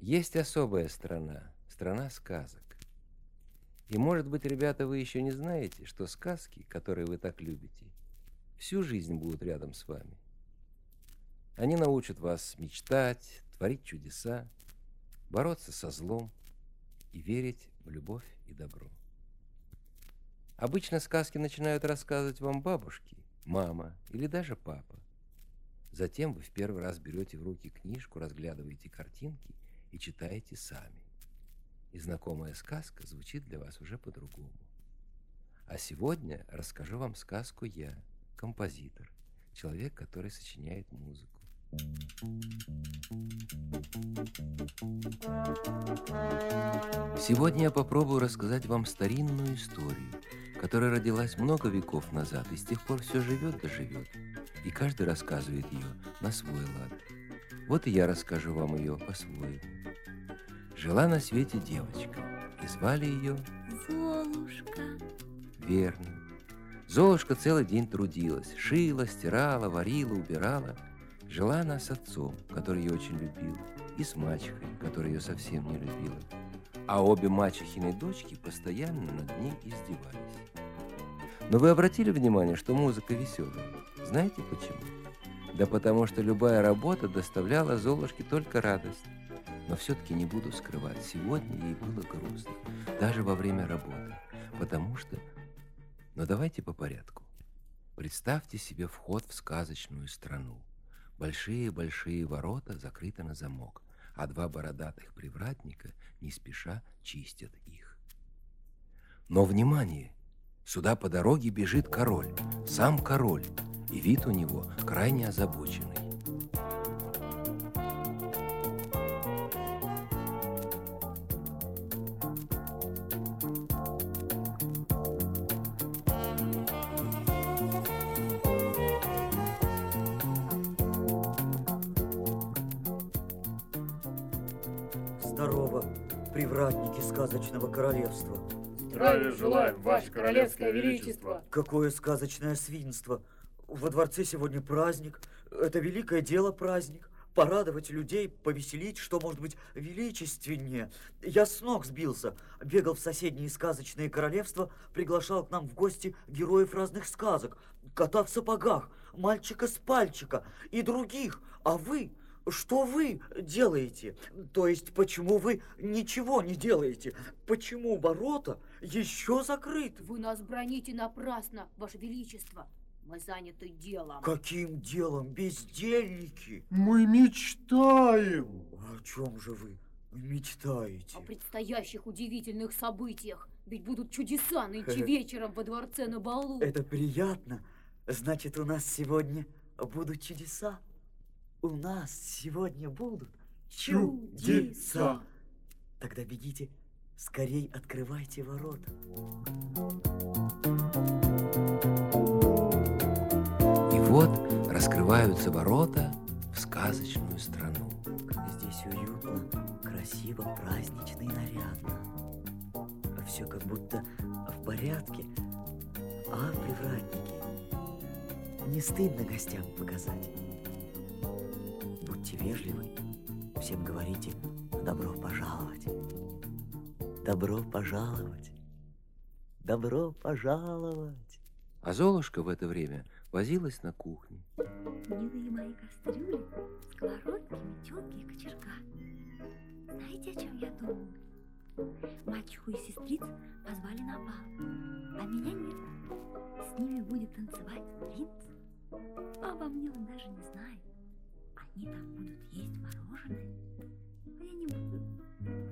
Есть особая страна, страна сказок. И, может быть, ребята, вы еще не знаете, что сказки, которые вы так любите, всю жизнь будут рядом с вами. Они научат вас мечтать, творить чудеса, бороться со злом и верить в любовь и добро. Обычно сказки начинают рассказывать вам бабушки, мама или даже папа. Затем вы в первый раз берете в руки книжку, разглядываете картинки и читаете сами. И знакомая сказка звучит для вас уже по-другому. А сегодня расскажу вам сказку я, композитор, человек, который сочиняет музыку. Сегодня я попробую рассказать вам старинную историю, которая родилась много веков назад и с тех пор все живет да живет, и каждый рассказывает ее на свой лад. Вот и я расскажу вам ее по-своему. Жила на свете девочка, и звали ее... Золушка. Верно. Золушка целый день трудилась, шила, стирала, варила, убирала. Жила она с отцом, который ее очень любил, и с мачехой, которая ее совсем не любила. А обе мачехины дочки постоянно над ней издевались. Но вы обратили внимание, что музыка веселая? Знаете почему? Да потому что любая работа доставляла Золушке только радость. Но все-таки не буду скрывать, сегодня ей было грустно, даже во время работы, потому что... Но давайте по порядку. Представьте себе вход в сказочную страну. Большие-большие ворота закрыты на замок, а два бородатых привратника не спеша чистят их. Но, внимание! Сюда по дороге бежит король, сам король, и вид у него крайне озабоченный. Здорово, привратники сказочного королевства. Здравия желаем, Ваше Королевское Величество! Какое сказочное свинство! Во дворце сегодня праздник. Это великое дело праздник. Порадовать людей, повеселить, что может быть величественнее. Я с ног сбился. Бегал в соседние сказочные королевства, приглашал к нам в гости героев разных сказок. Кота в сапогах, мальчика с пальчика и других. А вы, что вы делаете? То есть, почему вы ничего не делаете? Почему ворота еще закрыты? Вы нас броните напрасно, Ваше Величество. Мы заняты делом. Каким делом, бездельники? Мы мечтаем! О чем же вы мечтаете? О предстоящих удивительных событиях. Ведь будут чудеса нынче вечером во дворце на балу. Это приятно. Значит, у нас сегодня будут чудеса. У нас сегодня будут Чудеса. Тогда бегите, скорей открывайте ворота. И вот раскрываются ворота в сказочную страну. Как здесь уютно, красиво, празднично и нарядно. Все как будто в порядке. А, привратники, не стыдно гостям показать. Будьте вежливы, всем говорите «добро пожаловать». Добро пожаловать. Добро пожаловать. А Золушка в это время возилась на кухне. Милые мои кастрюли, сковородки, метелки и кочерга. Знаете, о чем я думаю? Мачеху и сестриц позвали на бал, а меня нет. С ними будет танцевать принц. А обо мне он даже не знает. Они там будут есть мороженое, а я не буду.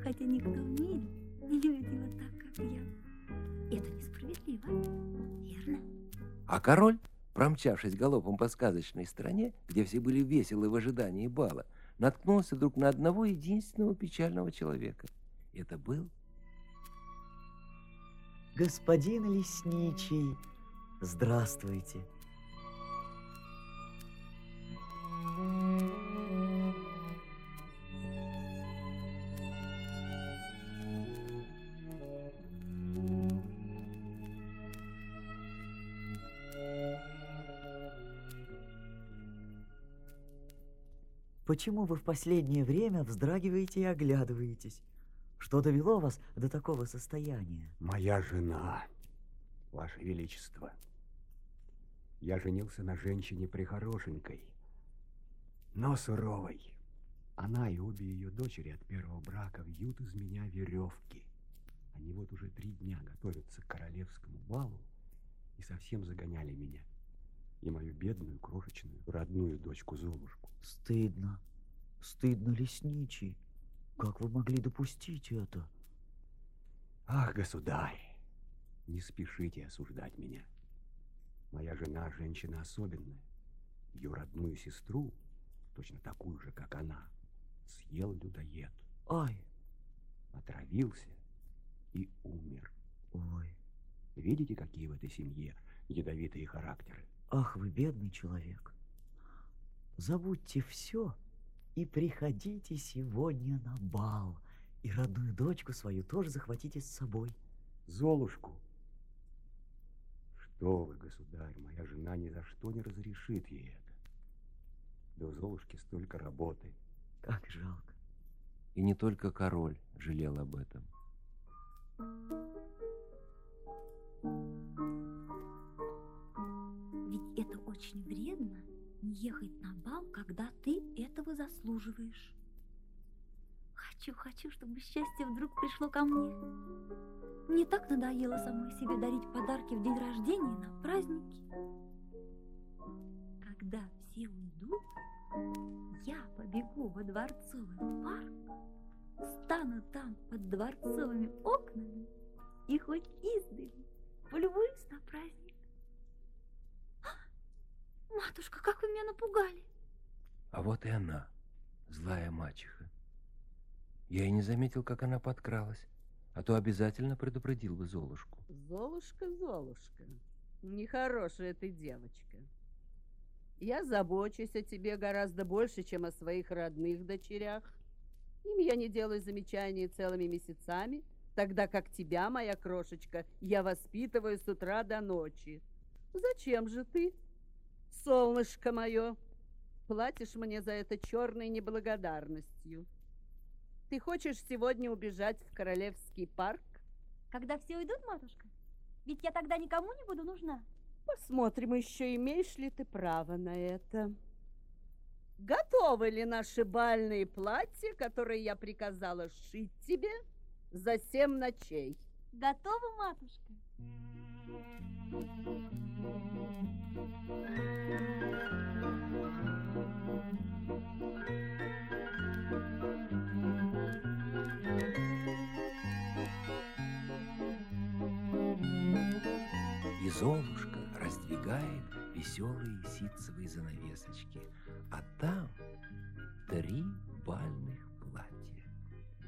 Хотя никто в мире не любит его так, как я. Это несправедливо, верно? А король, промчавшись галопом по сказочной стране, где все были веселы в ожидании бала, наткнулся вдруг на одного единственного печального человека. Это был Господин лесничий, Здравствуйте. Почему вы в последнее время вздрагиваете и оглядываетесь? Что довело вас до такого состояния? Моя жена, Ваше Величество. Я женился на женщине прихорошенькой, но суровой. Она и обе ее дочери от первого брака вьют из меня веревки. Они вот уже три дня готовятся к королевскому балу и совсем загоняли меня и мою бедную, крошечную, родную дочку Золушку. Стыдно. Стыдно, лесничий. Как вы могли допустить это? Ах, государь, не спешите осуждать меня. Моя жена женщина особенная. Ее родную сестру, точно такую же, как она, съел людоед. Ай! Отравился и умер. Ой! Видите, какие в этой семье ядовитые характеры? Ах, вы бедный человек. Забудьте все и приходите сегодня на бал. И родную дочку свою тоже захватите с собой. Золушку. Что вы, государь, моя жена ни за что не разрешит ей это. Да у Золушки столько работы. Как жалко. И не только король жалел об этом. очень вредно не ехать на бал, когда ты этого заслуживаешь. Хочу, хочу, чтобы счастье вдруг пришло ко мне. Мне так надоело самой себе дарить подарки в день рождения и на праздники. Когда все уйдут, я побегу во дворцовый парк, стану там под дворцовыми окнами и хоть издали полюбуюсь на праздник. Матушка, как вы меня напугали. А вот и она, злая мачеха. Я и не заметил, как она подкралась, а то обязательно предупредил бы Золушку. Золушка, Золушка, нехорошая ты девочка. Я забочусь о тебе гораздо больше, чем о своих родных дочерях. Им я не делаю замечаний целыми месяцами, тогда как тебя, моя крошечка, я воспитываю с утра до ночи. Зачем же ты солнышко мое, платишь мне за это черной неблагодарностью. Ты хочешь сегодня убежать в Королевский парк? Когда все уйдут, матушка? Ведь я тогда никому не буду нужна. Посмотрим еще, имеешь ли ты право на это. Готовы ли наши бальные платья, которые я приказала шить тебе за семь ночей? Готовы, матушка? И Золушка раздвигает веселые ситцевые занавесочки, а там три бальных платья.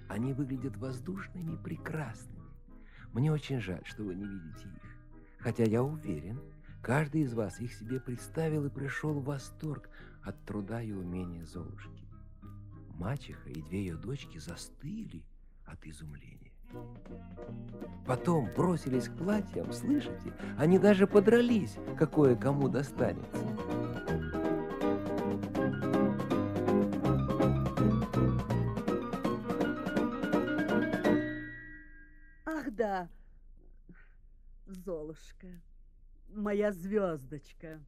Они выглядят воздушными и прекрасными. Мне очень жаль, что вы не видите их. Хотя я уверен, каждый из вас их себе представил и пришел в восторг от труда и умения Золушки. Мачеха и две ее дочки застыли от изумления. Потом бросились к платьям, слышите? Они даже подрались, какое кому достанется. Ах да, Золушка, моя звездочка.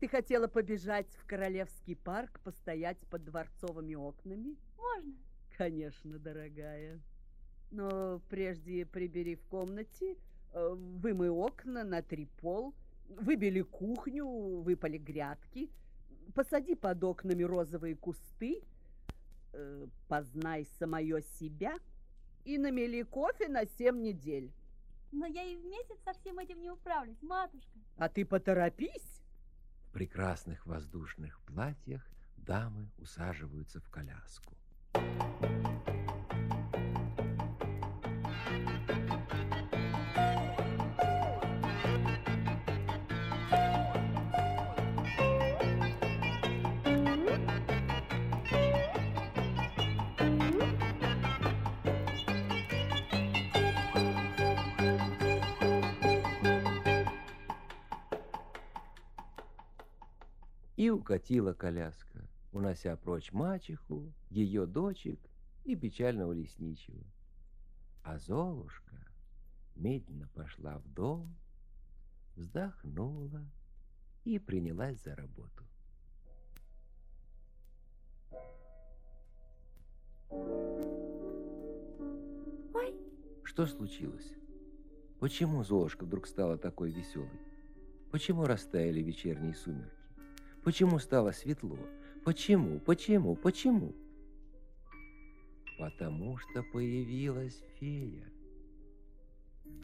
Ты хотела побежать в Королевский парк, постоять под дворцовыми окнами? Можно? Конечно, дорогая. Но прежде прибери в комнате, э, вымой окна, натри пол, выбели кухню, выпали грядки, посади под окнами розовые кусты, э, познай самое себя и намели кофе на семь недель. Но я и в месяц со всем этим не управлюсь, матушка. А ты поторопись. В прекрасных воздушных платьях дамы усаживаются в коляску. И укатила коляска, унося прочь мачеху, ее дочек и печального лесничего. А Золушка медленно пошла в дом, вздохнула и принялась за работу. Ой, Что случилось? Почему Золушка вдруг стала такой веселой? Почему растаяли вечерние сумерки? Почему стало светло? Почему, почему, почему? Потому что появилась фея.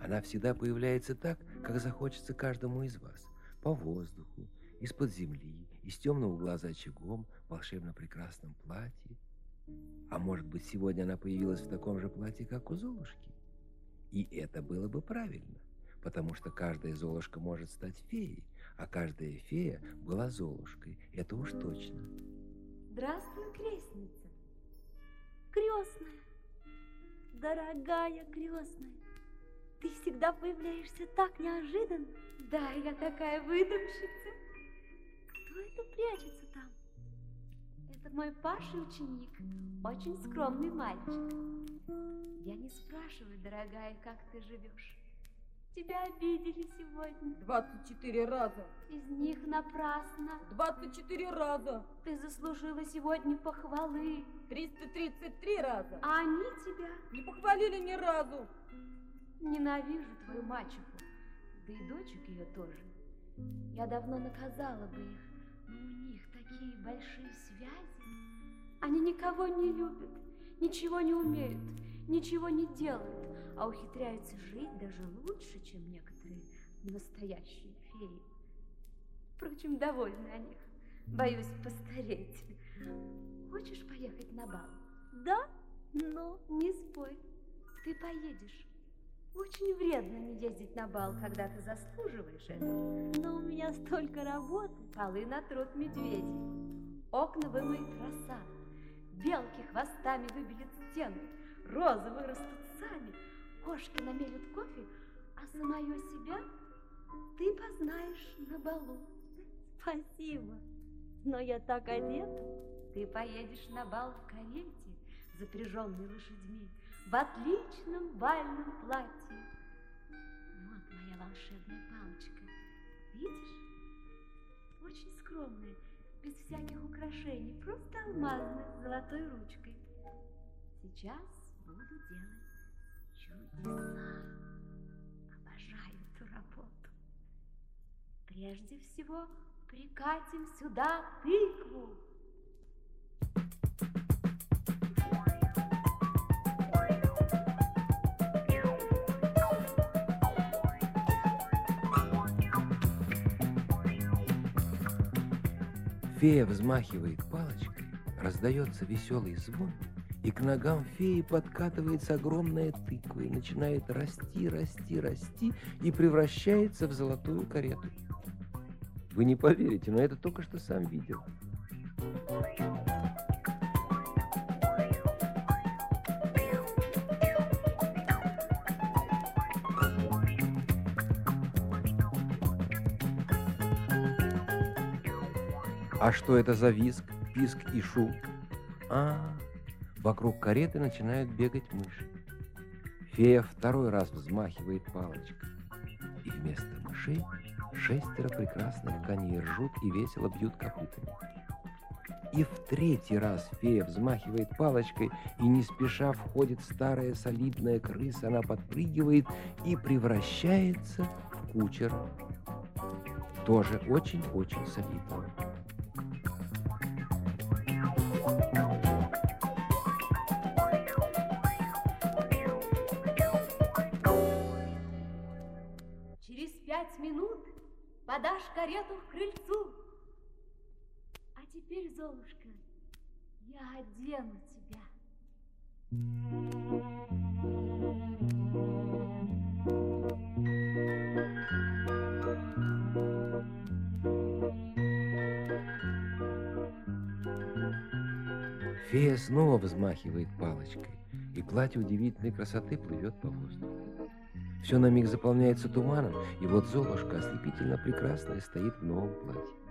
Она всегда появляется так, как захочется каждому из вас. По воздуху, из-под земли, из темного угла очагом, в волшебно прекрасном платье. А может быть, сегодня она появилась в таком же платье, как у Золушки? И это было бы правильно, потому что каждая Золушка может стать феей, а каждая фея была Золушкой. Это уж точно. здравствуй, крестница. Крестная, дорогая крестная, ты всегда появляешься так неожиданно. Да, я такая выдумщица. Кто это прячется там? Это мой Паша ученик, очень скромный мальчик. Я не спрашиваю, дорогая, как ты живешь. Тебя обидели сегодня. 24 раза. Из них напрасно. 24 раза. Ты заслужила сегодня похвалы. 333 раза. А они тебя Не похвалили ни разу. Ненавижу твою мачеху, да и дочек ее тоже. Я давно наказала бы их, но у них такие большие связи. Они никого не любят, ничего не умеют, ничего не делают, а ухитряются жить даже лучше, чем некоторые настоящие феи. Впрочем, довольна о них. Боюсь постареть. Хочешь поехать на бал? Да? Ну, не спорь. Ты поедешь. Очень вредно не ездить на бал, когда ты заслуживаешь этого. Но у меня столько работы. Полы натрут медведи. Окна вымоет роса. Белки хвостами выбелят стены. Розы вырастут сами. Кошки намелют кофе, а самое себя ты познаешь на балу. Спасибо. Но я так одета. Ты поедешь на бал в карете, запряженной лошадьми, в отличном бальном платье. Вот моя волшебная палочка. Видишь? Очень скромная, без всяких украшений, просто алмазная, с золотой ручкой. Сейчас буду делать Обожаю эту работу. Прежде всего прикатим сюда тыкву. Фея взмахивает палочкой, раздается веселый звон, и к ногам феи подкатывается огромная тыква и начинает расти, расти, расти и превращается в золотую карету. Вы не поверите, но это только что сам видел. А что это за визг, писк и шум? А, вокруг кареты начинают бегать мыши. Фея второй раз взмахивает палочкой. И вместо мышей шестеро прекрасных коней ржут и весело бьют копытами. И в третий раз фея взмахивает палочкой, и не спеша входит старая солидная крыса. Она подпрыгивает и превращается в кучера. Тоже очень-очень солидного. Карету к крыльцу. А теперь, Золушка, я одену тебя. Фея снова взмахивает палочкой, и платье удивительной красоты плывет по воздуху. Все на миг заполняется туманом, и вот Золушка ослепительно прекрасная стоит в новом платье.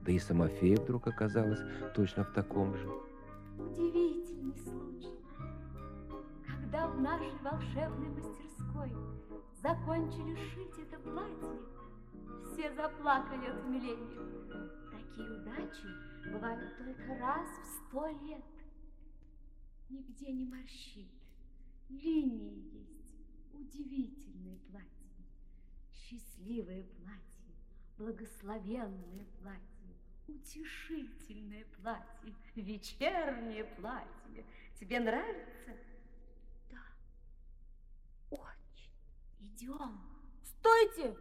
Да и сама фея вдруг оказалась точно в таком же. Удивительный случай. Когда в нашей волшебной мастерской закончили шить это платье, все заплакали от умиления. Такие удачи бывают только раз в сто лет. Нигде не морщин, линии есть, удивительное платье, счастливое платье, благословенное платье, утешительное платье, вечернее платье. Тебе нравится? Да, очень. Идем. Стойте!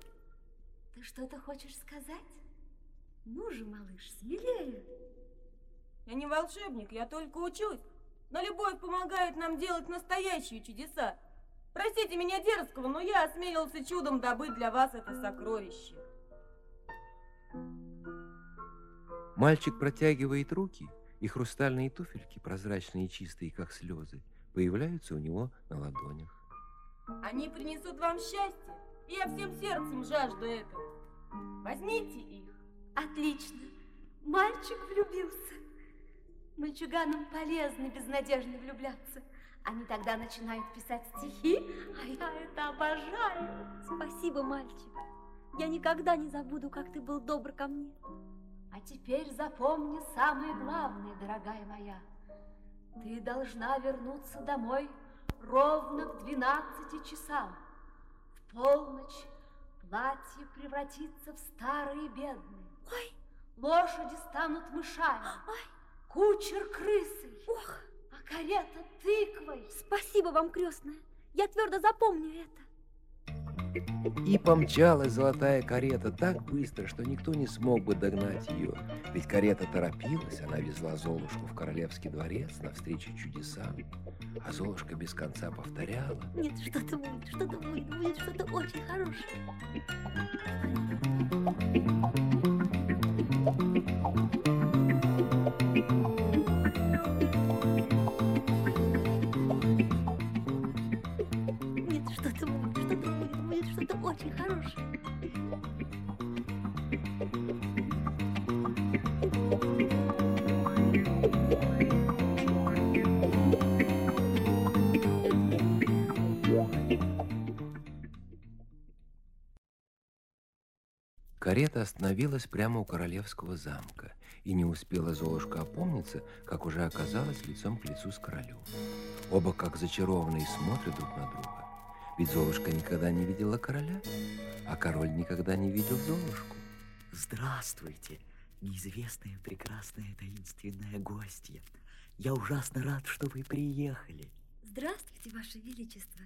Ты что-то хочешь сказать? Ну же, малыш, смелее. Я не волшебник, я только учусь. Но любовь помогает нам делать настоящие чудеса. Простите меня дерзкого, но я осмелился чудом добыть для вас это сокровище. Мальчик протягивает руки, и хрустальные туфельки, прозрачные и чистые, как слезы, появляются у него на ладонях. Они принесут вам счастье, и я всем сердцем жажду этого. Возьмите их. Отлично. Мальчик влюбился. Мальчуганам полезно безнадежно влюбляться. Они тогда начинают писать стихи, а я это обожаю. Спасибо, мальчик. Я никогда не забуду, как ты был добр ко мне. А теперь запомни самое главное, дорогая моя. Ты должна вернуться домой ровно к 12 часам. В полночь платье превратится в старое и бедное. Ой! Лошади станут мышами. Ой! Кучер крысой. Ох! Карета тыквой. Спасибо вам, крестная. Я твердо запомню это. И помчалась золотая карета так быстро, что никто не смог бы догнать ее. Ведь карета торопилась, она везла Золушку в королевский дворец навстречу чудесам. А Золушка без конца повторяла. Нет, что-то будет, что-то будет, будет что-то очень хорошее. Карета остановилась прямо у королевского замка, и не успела Золушка опомниться, как уже оказалась лицом к лицу с королем. Оба, как зачарованные, смотрят друг на друга. Ведь Золушка никогда не видела короля, а король никогда не видел Золушку. Здравствуйте, неизвестная, прекрасная, таинственная гостья. Я ужасно рад, что вы приехали. Здравствуйте, Ваше Величество.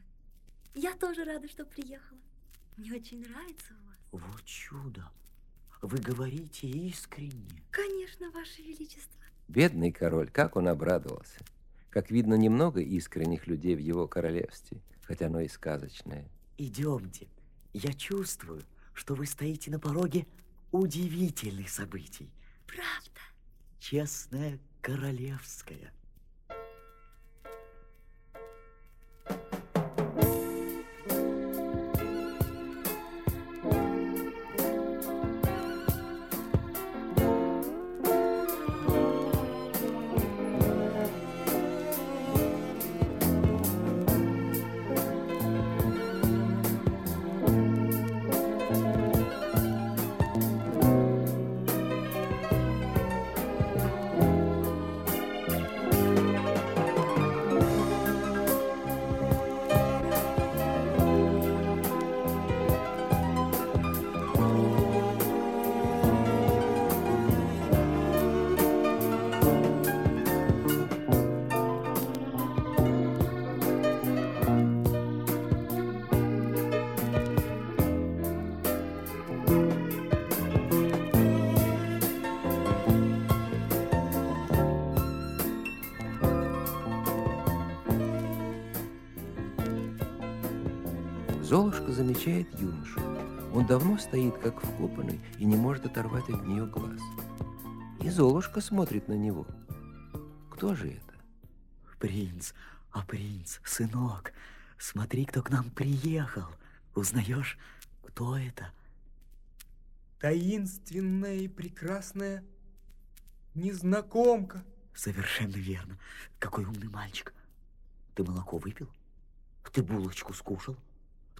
Я тоже рада, что приехала. Мне очень нравится у вас. Вот чудо! Вы говорите искренне. Конечно, Ваше Величество. Бедный король, как он обрадовался. Как видно, немного искренних людей в его королевстве, хотя оно и сказочное. Идемте. Я чувствую, что вы стоите на пороге удивительных событий. Правда. Честная королевская. Замечает юношу. Он давно стоит, как вкопанный, и не может оторвать от нее глаз. И Золушка смотрит на него. Кто же это? Принц, а принц, сынок, смотри, кто к нам приехал. Узнаешь, кто это? таинственная и прекрасная незнакомка. Совершенно верно. Какой умный мальчик. Ты молоко выпил? Ты булочку скушал?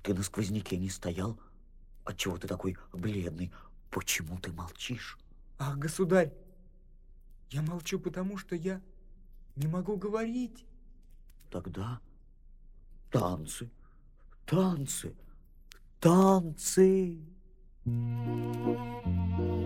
Ты на сквозняке не стоял? Отчего ты такой бледный? Почему ты молчишь? Ах, государь, я молчу, потому что я не могу говорить. Тогда танцы, танцы, танцы. Сбылась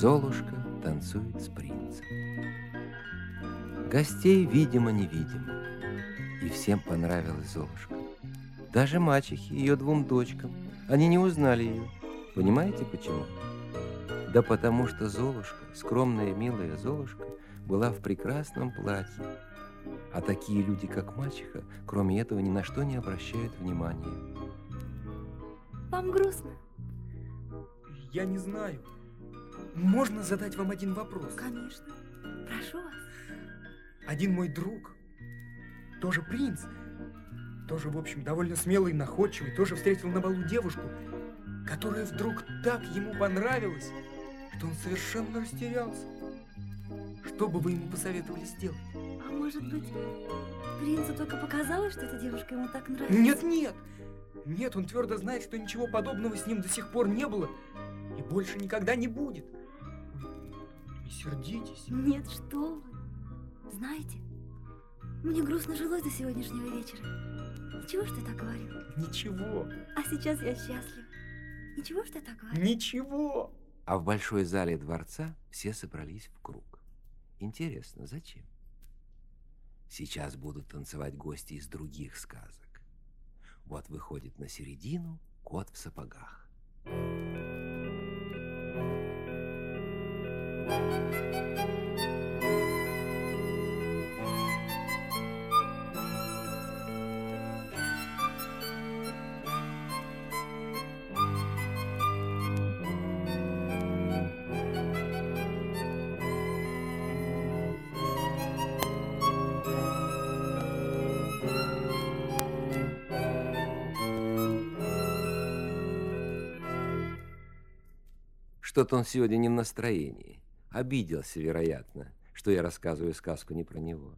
Золушка танцует с принцем. Гостей видимо-невидимо. И всем понравилась Золушка. Даже мачехе, ее двум дочкам. Они не узнали ее. Понимаете почему? Да потому что Золушка, скромная и милая Золушка, была в прекрасном платье. А такие люди, как мачеха, кроме этого ни на что не обращают внимания. Вам грустно? Я не знаю. Можно задать вам один вопрос? Конечно. Прошу вас. Один мой друг, тоже принц, тоже, в общем, довольно смелый и находчивый, тоже встретил на балу девушку, которая вдруг так ему понравилась, что он совершенно растерялся. Что бы вы ему посоветовали сделать? А может быть, принцу только показалось, что эта девушка ему так нравится? Нет, нет! Нет, он твердо знает, что ничего подобного с ним до сих пор не было и больше никогда не будет. Не сердитесь. Нет, что вы. Знаете, мне грустно жилось до сегодняшнего вечера. Ничего, что я так говорю? Ничего. А сейчас я счастлив. Ничего, что я так говорю? Ничего. А в большой зале дворца все собрались в круг. Интересно, зачем? Сейчас будут танцевать гости из других сказок. Вот выходит на середину кот в сапогах. Что-то он сегодня не в настроении. Обиделся, вероятно, что я рассказываю сказку не про него.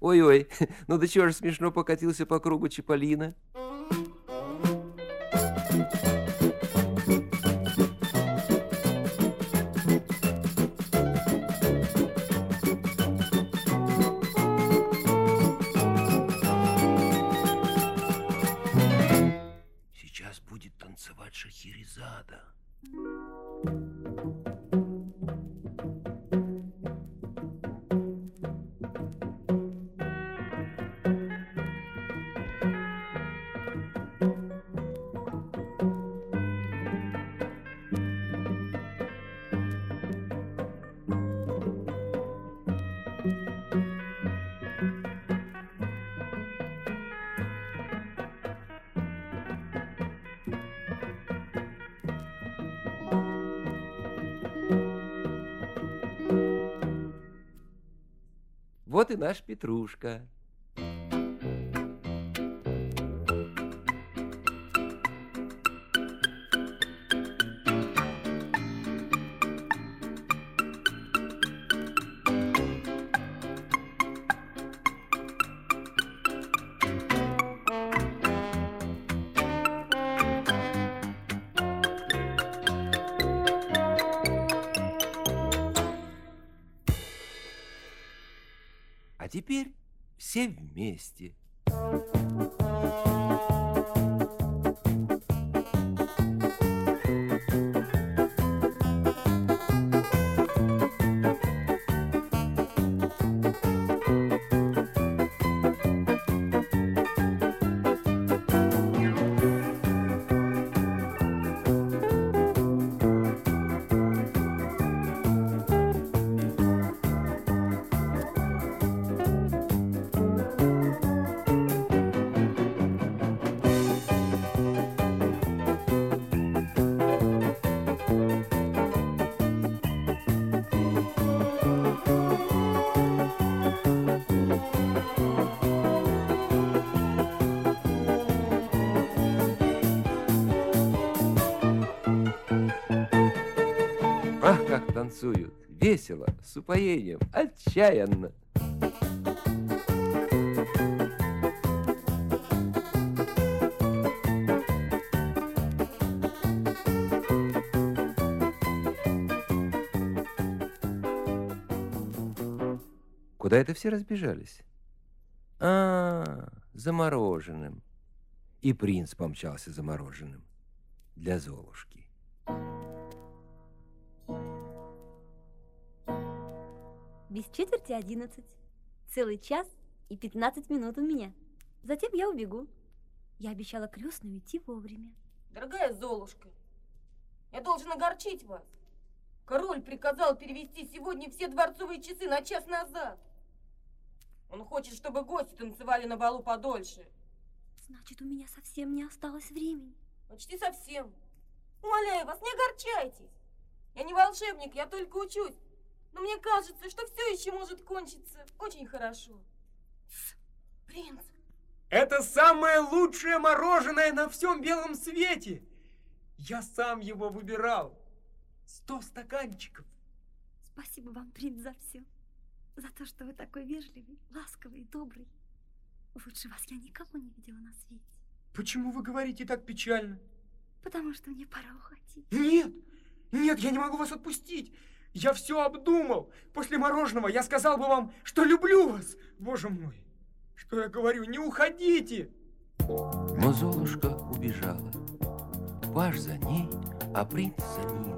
Ой-ой, ну да чего же смешно покатился по кругу Чиполлино? Вот и наш Петрушка. Танцуют! Весело, с упоением, отчаянно! Куда это все разбежались? А, замороженным. И принц помчался замороженным для Золушки. Без четверти одиннадцать. Целый час и пятнадцать минут у меня. Затем я убегу. Я обещала крестной уйти вовремя. Дорогая Золушка, я должен огорчить вас. Король приказал перевести сегодня все дворцовые часы на час назад. Он хочет, чтобы гости танцевали на балу подольше. Значит, у меня совсем не осталось времени. Почти совсем. Умоляю вас, не огорчайтесь. Я не волшебник, я только учусь. Но мне кажется, что все еще может кончиться очень хорошо. Принц. Это самое лучшее мороженое на всем белом свете. Я сам его выбирал. Сто стаканчиков. Спасибо вам, принц, за все. За то, что вы такой вежливый, ласковый и добрый. Лучше вас я никого не видела на свете. Почему вы говорите так печально? Потому что мне пора уходить. Нет, нет, я не могу вас отпустить. Я все обдумал. После мороженого я сказал бы вам, что люблю вас. Боже мой, что я говорю, не уходите. Но Золушка убежала. Паш за ней, а принц за ним.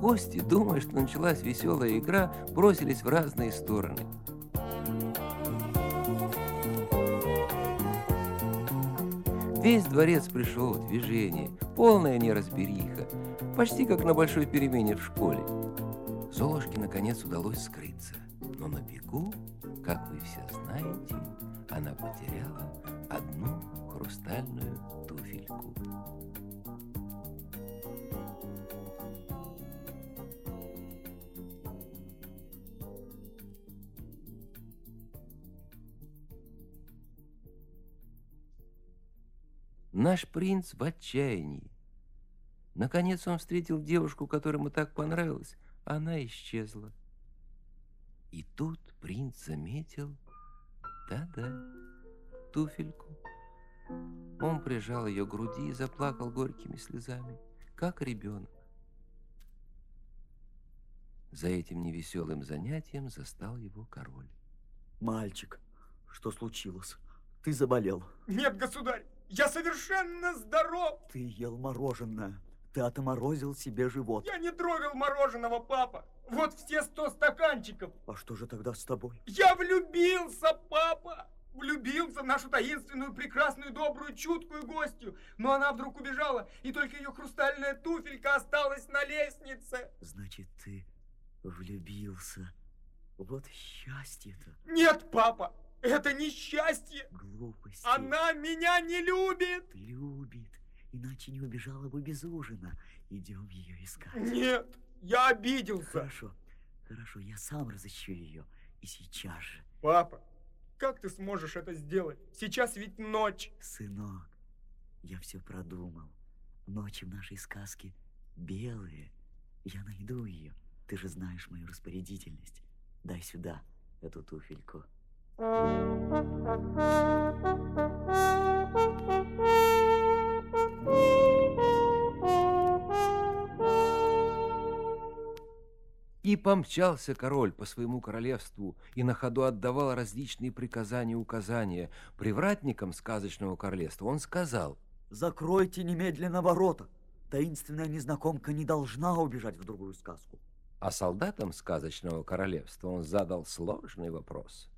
Гости, думая, что началась веселая игра, бросились в разные стороны. Весь дворец пришел в движение, полная неразбериха, почти как на большой перемене в школе. Золушке, наконец, удалось скрыться, но на бегу, как вы все знаете, она потеряла одну хрустальную туфельку. Наш принц в отчаянии. Наконец он встретил девушку, которая ему так понравилась, она исчезла. И тут принц заметил, да-да, туфельку. Он прижал ее к груди и заплакал горькими слезами, как ребенок. За этим невеселым занятием застал его король. Мальчик, что случилось? Ты заболел. Нет, государь, я совершенно здоров. Ты ел мороженое. Ты отморозил себе живот. Я не трогал мороженого, папа. Вот все сто стаканчиков. А что же тогда с тобой? Я влюбился, папа. Влюбился в нашу таинственную, прекрасную, добрую, чуткую гостью. Но она вдруг убежала, и только ее хрустальная туфелька осталась на лестнице. Значит, ты влюбился. Вот счастье-то. Нет, папа, это несчастье. Глупости. Она меня не любит. Любит. Иначе не убежала бы без ужина. Идем ее искать. Нет, я обиделся. Хорошо, хорошо, я сам разыщу ее. И сейчас же. Папа, как ты сможешь это сделать? Сейчас ведь ночь. Сынок, я все продумал. Ночи в нашей сказке белые. Я найду ее. Ты же знаешь мою распорядительность. Дай сюда эту туфельку. И помчался король по своему королевству и на ходу отдавал различные приказания и указания. Привратникам сказочного королевства он сказал, «Закройте немедленно ворота! Таинственная незнакомка не должна убежать в другую сказку». А солдатам сказочного королевства он задал сложный вопрос.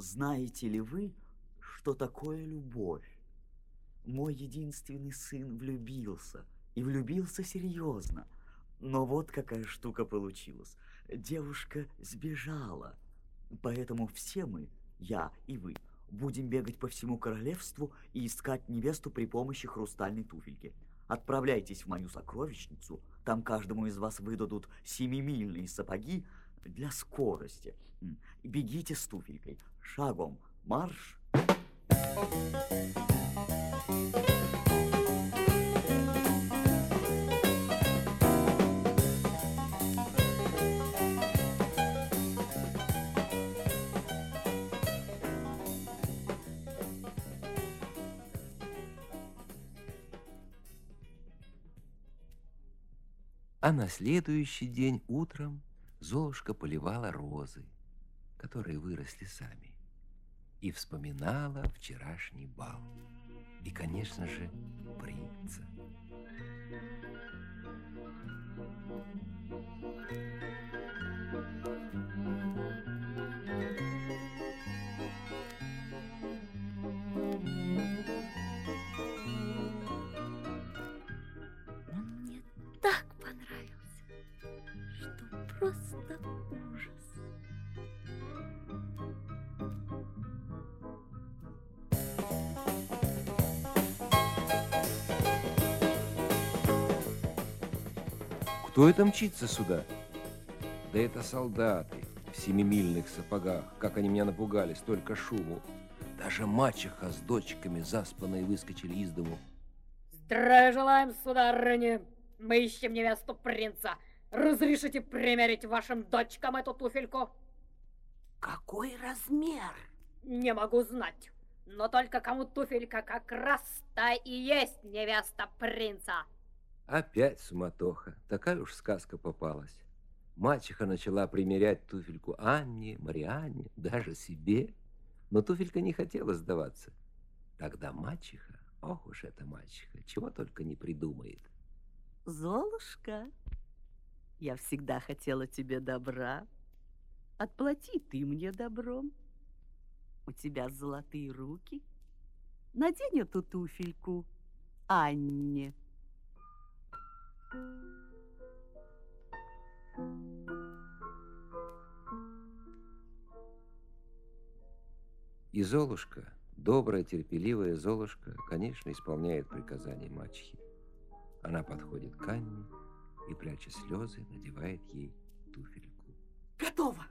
Знаете ли вы, что такое любовь? Мой единственный сын влюбился, и влюбился серьезно. Но вот какая штука получилась. Девушка сбежала. Поэтому все мы, я и вы, будем бегать по всему королевству и искать невесту при помощи хрустальной туфельки. Отправляйтесь в мою сокровищницу, там каждому из вас выдадут семимильные сапоги для скорости. Бегите с туфелькой, шагом марш. А на следующий день утром Золушка поливала розы, которые выросли сами и вспоминала вчерашний бал. И, конечно же, принца. Кто это мчится сюда? Да это солдаты в семимильных сапогах. Как они меня напугали, столько шуму. Даже мачеха с дочками заспанные выскочили из дому. Здравия желаем, сударыня. Мы ищем невесту принца. Разрешите примерить вашим дочкам эту туфельку? Какой размер? Не могу знать. Но только кому туфелька как раз та и есть невеста принца. Опять суматоха. Такая уж сказка попалась. Мачеха начала примерять туфельку Анне, Марианне, даже себе. Но туфелька не хотела сдаваться. Тогда мачеха, ох уж эта мачеха, чего только не придумает. Золушка, я всегда хотела тебе добра. Отплати ты мне добром. У тебя золотые руки. Надень эту туфельку Анне. И Золушка, добрая, терпеливая Золушка, конечно, исполняет приказания мачехи. Она подходит к Анне и, пряча слезы, надевает ей туфельку. Готово.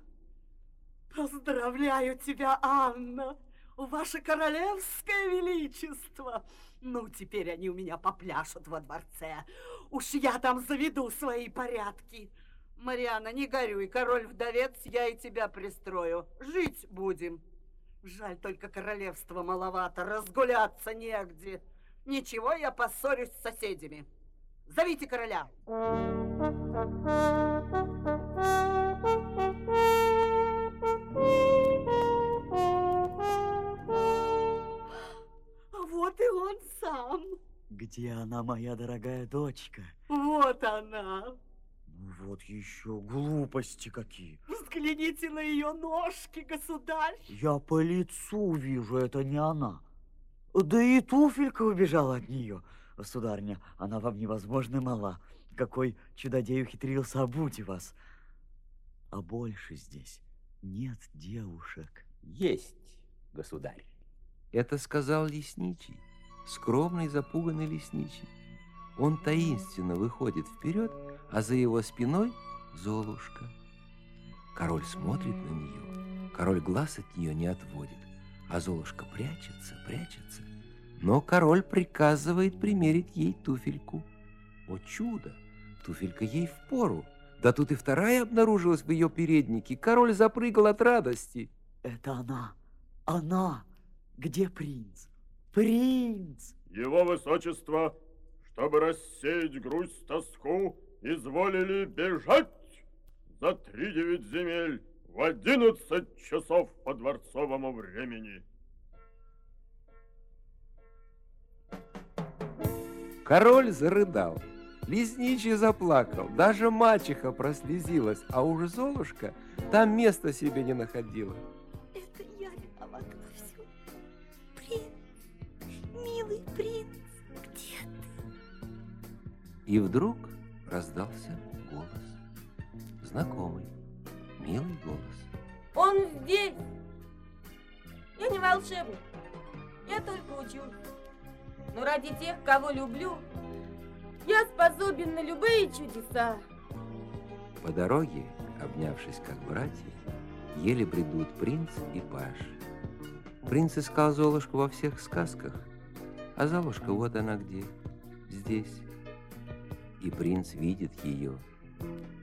Поздравляю тебя, Анна, ваше королевское величество. Ну, теперь они у меня попляшут во дворце. Уж я там заведу свои порядки. Мариана, не горюй, король-вдовец, я и тебя пристрою. Жить будем. Жаль, только королевства маловато, разгуляться негде. Ничего, я поссорюсь с соседями. Зовите короля. А вот и он сам. Где она, моя дорогая дочка? Вот она. Ну вот еще глупости какие. Взгляните на ее ножки, государь. Я по лицу вижу, это не она. Да и туфелька убежала от нее. Сударня, она вам невозможно мала. Какой чудодей ухитрился обуть вас. А больше здесь нет девушек. Есть, государь. Это сказал лесничий, скромный запуганный лесничий. Он таинственно выходит вперед, а за его спиной Золушка. Король смотрит на нее, король глаз от нее не отводит, а Золушка прячется, прячется. Но король приказывает примерить ей туфельку. О чудо! Туфелька ей в пору. Да тут и вторая обнаружилась в ее переднике. Король запрыгал от радости. Это она, она. Где принц? Принц! Его высочество, чтобы рассеять грусть тоску, изволили бежать за три девять земель в одиннадцать часов по дворцовому времени. Король зарыдал, лесничий заплакал, даже мачеха прослезилась, а уж Золушка там места себе не находила. И вдруг раздался голос. Знакомый, милый голос. Он здесь. Я не волшебник. Я только учусь. Но ради тех, кого люблю, я способен на любые чудеса. По дороге, обнявшись как братья, еле бредут принц и паж. Принц искал Золушку во всех сказках, а Золушка вот она где, здесь. И принц видит ее,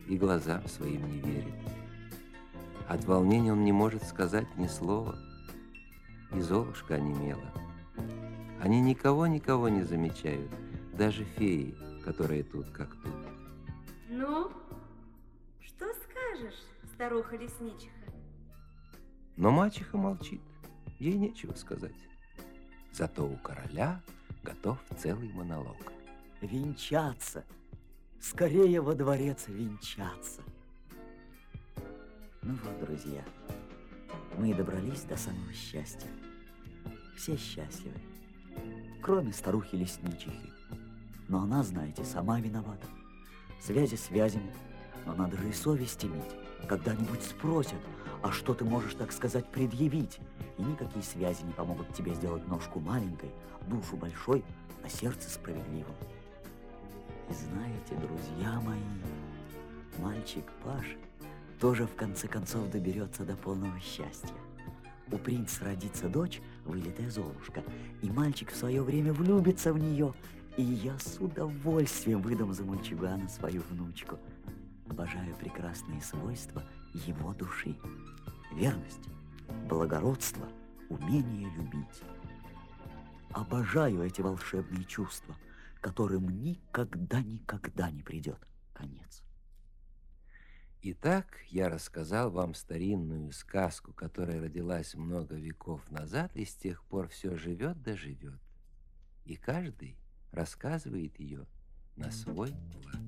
и глазам своим не верит. От волнения он не может сказать ни слова, и Золушка онемела. Они никого-никого не замечают, даже феи, которые тут как тут. Ну, что скажешь, старуха-лесничиха? Но мачеха молчит, ей нечего сказать. Зато у короля готов целый монолог. Венчаться. Скорее во дворец венчаться. Ну вот, друзья, мы и добрались до самого счастья. Все счастливы, кроме старухи-лесничихи. Но она, знаете, сама виновата. Связи связями, но надо же и совесть иметь. Когда-нибудь спросят, а что ты можешь, так сказать, предъявить? И никакие связи не помогут тебе сделать ножку маленькой, душу большой, а сердце справедливым. И знаете, друзья мои, мальчик Паш тоже в конце концов доберется до полного счастья. У принца родится дочь, вылитая Золушка, и мальчик в свое время влюбится в нее, и я с удовольствием выдам за мальчугана свою внучку. Обожаю прекрасные свойства его души. Верность, благородство, умение любить. Обожаю эти волшебные чувства, которым никогда-никогда не придет конец. Итак, я рассказал вам старинную сказку, которая родилась много веков назад и с тех пор все живет да живет. И каждый рассказывает ее на свой лад.